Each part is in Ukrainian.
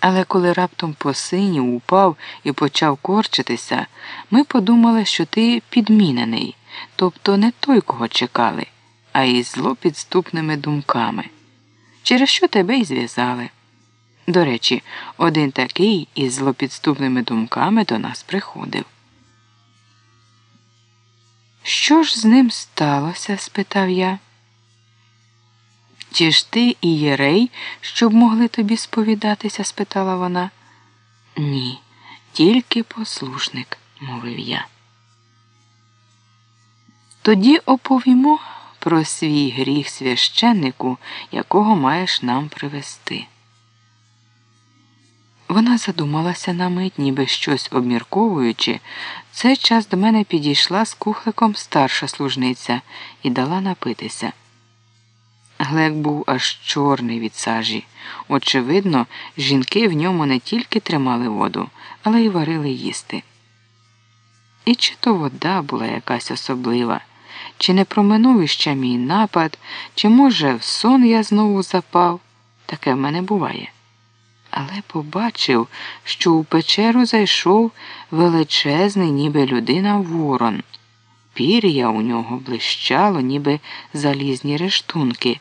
Але коли раптом посинів, упав і почав корчитися, ми подумали, що ти підмінений, тобто не той, кого чекали, а із злопідступними думками, через що тебе й зв'язали. До речі, один такий із злопідступними думками до нас приходив. Що ж з ним сталося? спитав я. Чи ж ти і Єрей, щоб могли тобі сповідатися? спитала вона. Ні, тільки послушник, мовив я. Тоді оповімо про свій гріх священнику, якого маєш нам привести. Вона задумалася на мить, ніби щось обмірковуючи. Цей час до мене підійшла з кухликом старша служниця і дала напитися. Глек був аж чорний від сажі. Очевидно, жінки в ньому не тільки тримали воду, але й варили їсти. І чи то вода була якась особлива, чи не проминув іще мій напад, чи, може, в сон я знову запав. Таке в мене буває. Але побачив, що у печеру зайшов величезний, ніби людина ворон. Пір'я у нього блищало, ніби залізні рештунки,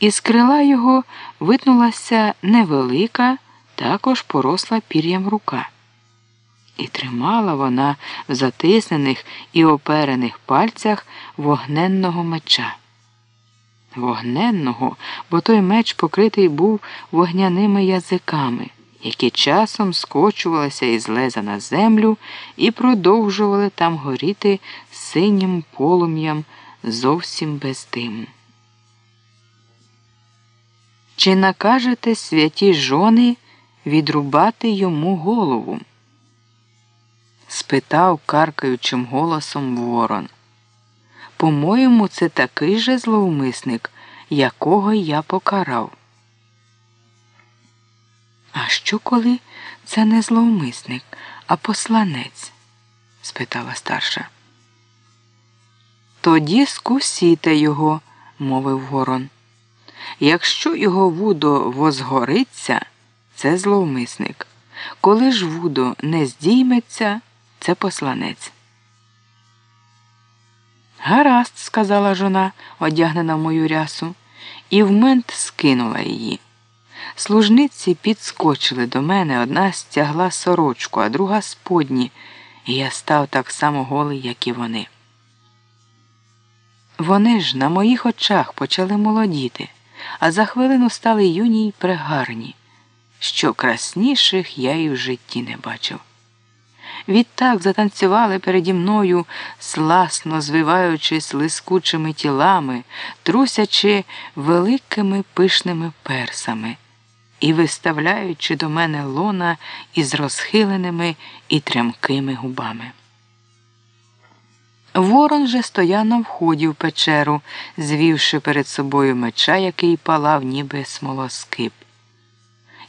і з крила його витнулася невелика, також поросла пір'ям рука. І тримала вона в затиснених і оперених пальцях вогненного меча. Вогненного, бо той меч покритий був вогняними язиками які часом скочувалися із леза на землю і продовжували там горіти синім полум'ям зовсім без диму. Чи накажете святі жони відрубати йому голову? спитав каркаючим голосом ворон. По-моєму, це такий же зловмисник, якого я покарав. Що, коли це не зловмисник, а посланець? спитала старша. Тоді скусіте його, мовив Горон. Якщо його вудо возгориться, це зловмисник. Коли ж вудо не здійметься, це посланець. Гаразд, сказала жона, одягнена в мою рясу, і вмент скинула її. Служниці підскочили до мене, одна стягла сорочку, а друга сподні, і я став так само голий, як і вони. Вони ж на моїх очах почали молодіти, а за хвилину стали юні й прегарні, що красніших я й в житті не бачив. Відтак затанцювали переді мною, сласно звиваючись лискучими тілами, трусячи великими пишними персами і виставляючи до мене лона із розхиленими і тремкими губами. Ворон же стояв на вході в печеру, звівши перед собою меча, який палав, ніби смолоскип.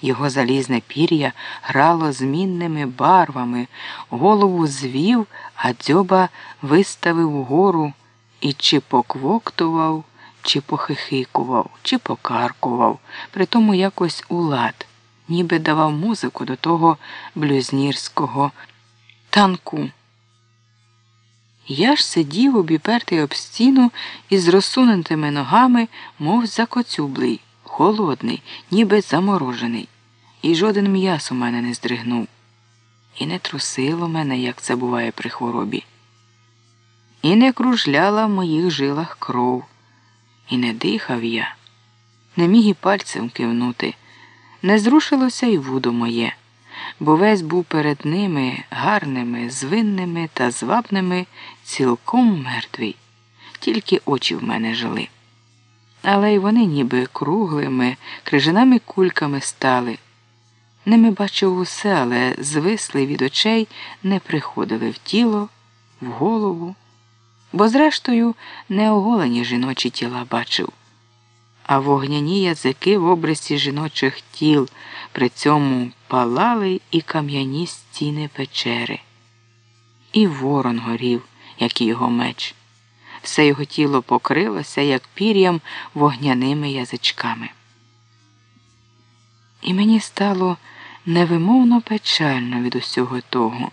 Його залізне пір'я грало змінними барвами, голову звів, а дзьоба виставив вгору і чи поквоктував чи похихикував, чи покаркував, притому якось у лад, ніби давав музику до того блюзнірського танку. Я ж сидів, обіпертий об стіну із розсунутими ногами, мов закоцюблий, холодний, ніби заморожений, і жоден м'яс у мене не здригнув. І не трусило мене, як це буває при хворобі, і не кружляла в моїх жилах кров. І не дихав я, не міг і пальцем кивнути. Не зрушилося й вудо моє, бо весь був перед ними гарними, звинними та звабними, цілком мертвий, тільки очі в мене жили. Але й вони ніби круглими, крижаними кульками стали. Ними бачив усе, але звисли від очей не приходили в тіло, в голову бо, зрештою, не оголені жіночі тіла бачив, а вогняні язики в обрисі жіночих тіл при цьому палали і кам'яні стіни печери. І ворон горів, як і його меч. Все його тіло покрилося, як пір'ям вогняними язичками. І мені стало невимовно печально від усього того.